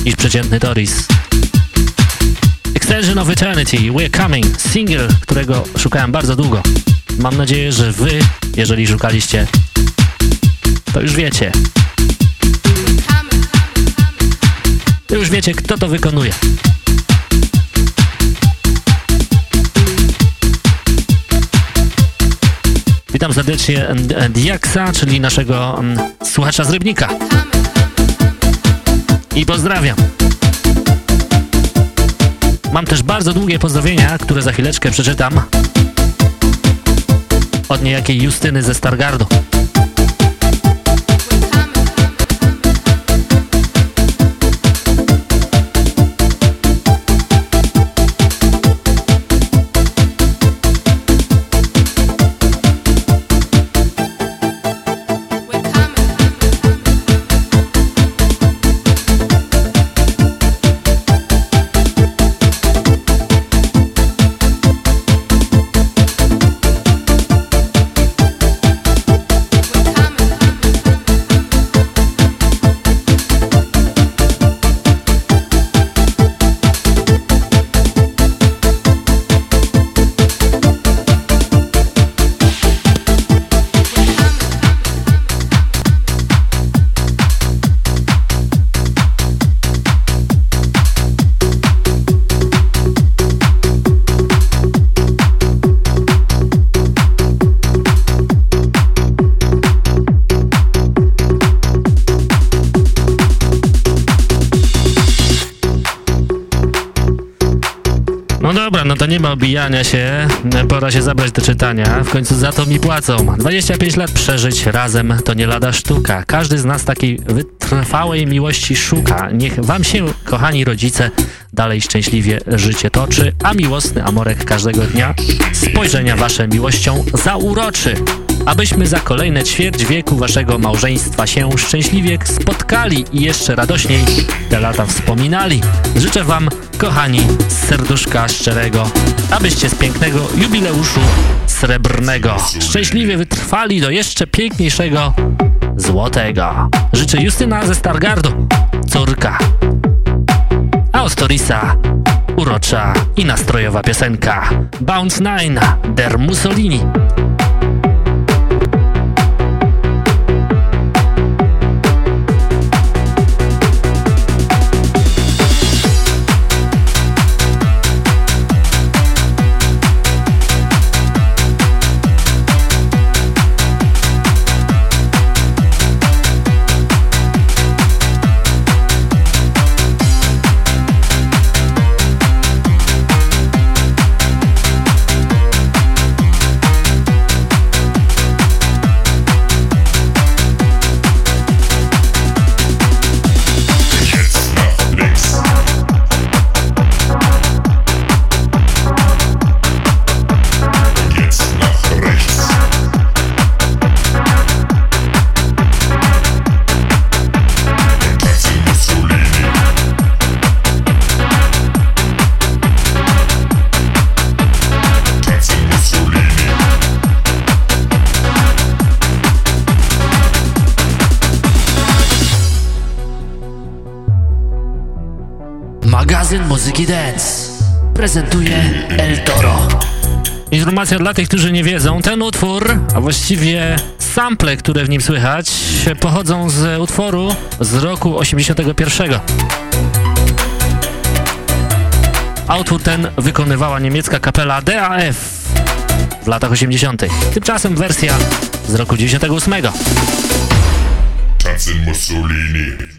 Niż przeciętny Toris. Extension of Eternity, We're Coming, single, którego szukałem bardzo długo. Mam nadzieję, że wy, jeżeli szukaliście, to już wiecie. To już wiecie, kto to wykonuje. Witam serdecznie Diaksa, czyli naszego um, słuchacza z Rybnika. I pozdrawiam. Mam też bardzo długie pozdrowienia, które za chwileczkę przeczytam od niejakiej Justyny ze Stargardu. Nie ma obijania się, pora się zabrać do czytania, w końcu za to mi płacą. 25 lat przeżyć razem to nie lada sztuka. Każdy z nas takiej wytrwałej miłości szuka. Niech wam się, kochani rodzice, dalej szczęśliwie życie toczy, a miłosny amorek każdego dnia spojrzenia wasze miłością zauroczy abyśmy za kolejne ćwierć wieku waszego małżeństwa się szczęśliwie spotkali i jeszcze radośniej te lata wspominali. Życzę wam, kochani, z serduszka szczerego, abyście z pięknego jubileuszu srebrnego szczęśliwie wytrwali do jeszcze piękniejszego złotego. Życzę Justyna ze Stargardu, córka. A Ostorisa urocza i nastrojowa piosenka Bounce 9 der Mussolini. Prezentuje El Toro. Informacja dla tych, którzy nie wiedzą, ten utwór, a właściwie sample, które w nim słychać, pochodzą z utworu z roku 81. Utwór ten wykonywała niemiecka kapela DAF w latach 80. Tymczasem wersja z roku 98. Tanzen Mussolini.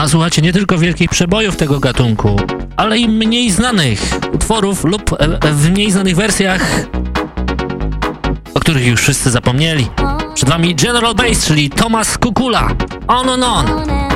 A słuchacie nie tylko wielkich przebojów tego gatunku, ale i mniej znanych utworów lub w mniej znanych wersjach, o których już wszyscy zapomnieli. Przed wami General Bass, czyli Thomas Kukula. On on on.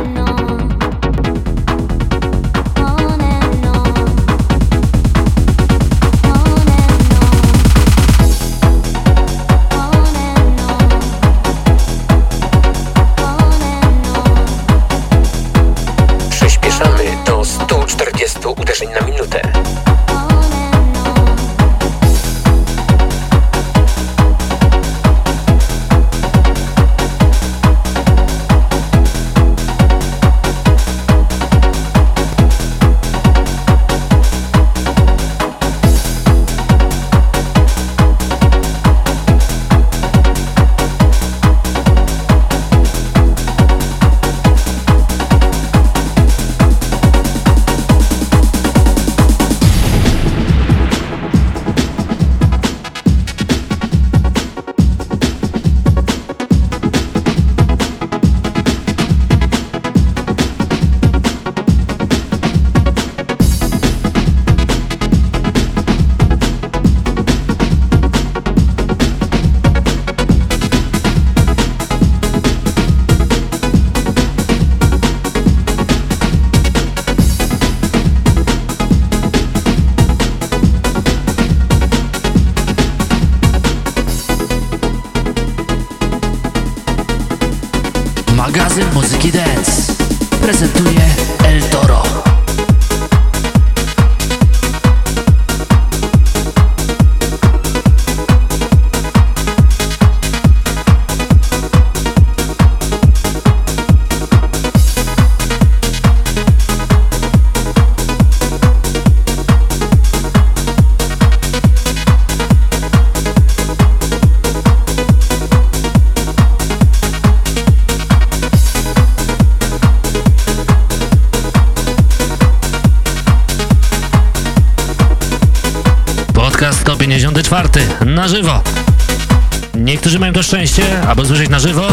Aby usłyszeć na żywo.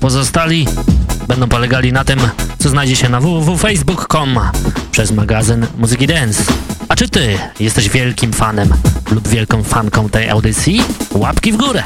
Pozostali będą polegali na tym, co znajdzie się na www.facebook.com przez magazyn Muzyki Dance. A czy ty jesteś wielkim fanem lub wielką fanką tej audycji? Łapki w górę!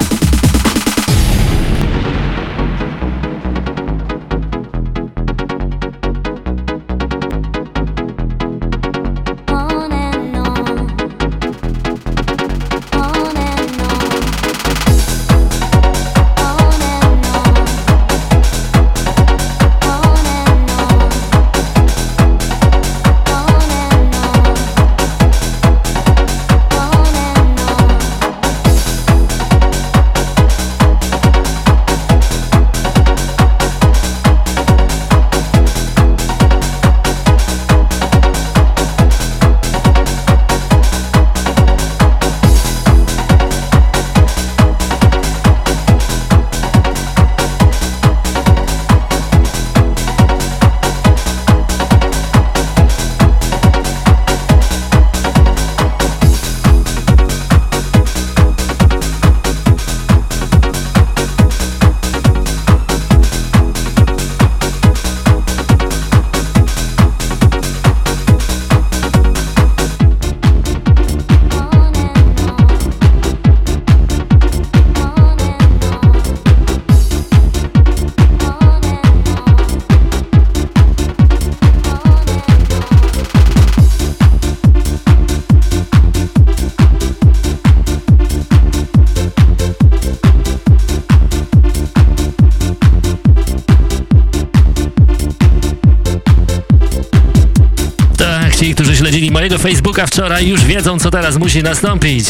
Wczoraj już wiedzą, co teraz musi nastąpić.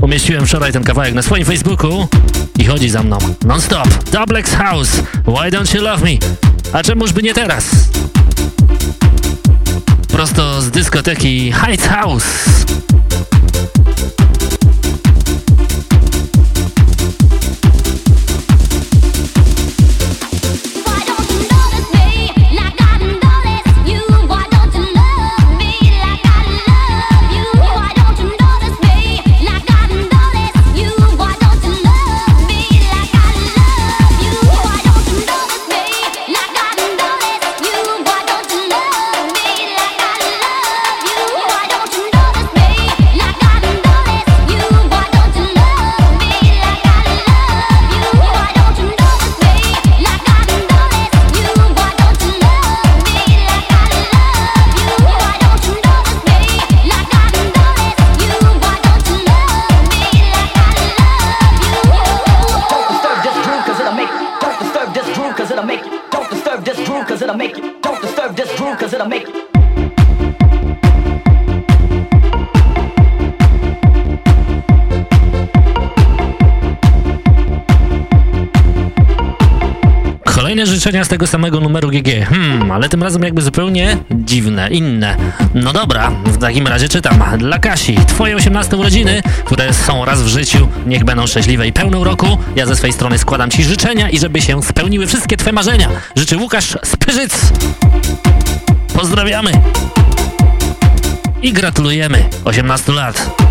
Umieściłem wczoraj ten kawałek na swoim Facebooku i chodzi za mną non-stop. Double X House, Why Don't You Love Me? A czemuż by nie teraz? Prosto z dyskoteki Heights House. Kolejne życzenia z tego samego numeru GG. Hmm, ale tym razem jakby zupełnie dziwne, inne. No dobra, w takim razie czytam. Dla Kasi, twoje 18 urodziny, które są raz w życiu, niech będą szczęśliwe i pełne roku. Ja ze swojej strony składam ci życzenia i żeby się spełniły wszystkie twoje marzenia. Życzy Łukasz Spyrzyc. Pozdrawiamy. I gratulujemy 18 lat.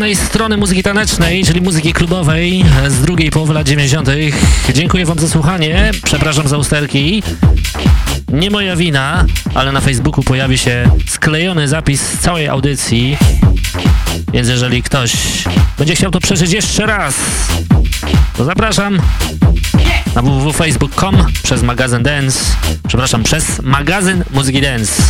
Mrocznej strony muzyki tanecznej, czyli muzyki klubowej z drugiej połowy lat 90. Dziękuję Wam za słuchanie. Przepraszam za usterki. Nie moja wina, ale na Facebooku pojawi się sklejony zapis całej audycji. Więc jeżeli ktoś będzie chciał to przeżyć jeszcze raz, to zapraszam na www.facebook.com przez magazyn Dance. Przepraszam, przez magazyn Muzyki Dance.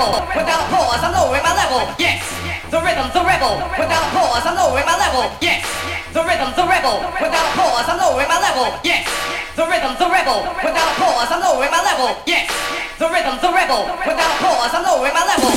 Rebel without a pause. I'm lowering my level. Yes. The rhythm's a rebel without a pause. I'm lowering my level. Yes. The rhythm's a rebel without a pause. I'm lowering my level. Yes. The rhythm's a rebel without a pause. I'm lowering my level. Yes. The rhythm's a rebel without a pause. I'm lowering my level.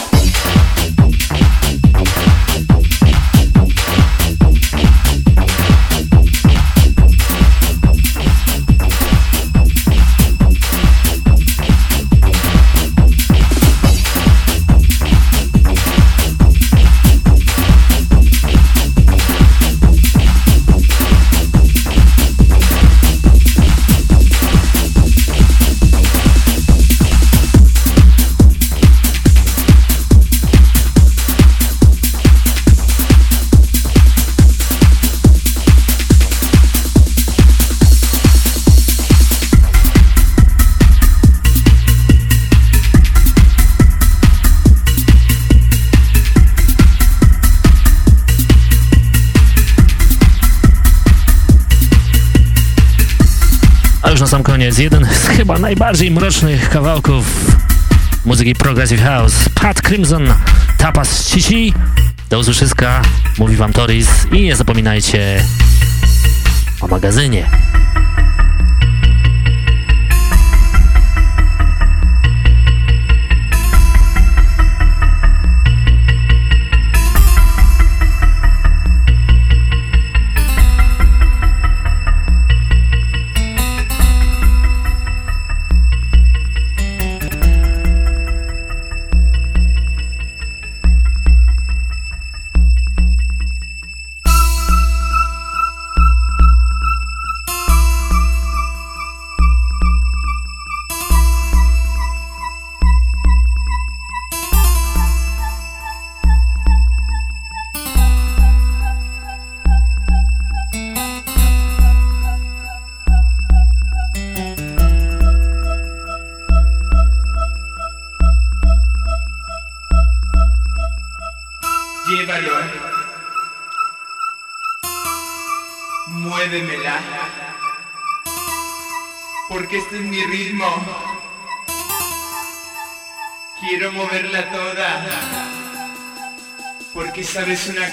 Najbardziej mrocznych kawałków muzyki Progressive House. Pat Crimson, Tapas Cici. Do usłyszyska, mówi wam Toris i nie zapominajcie o magazynie. listen next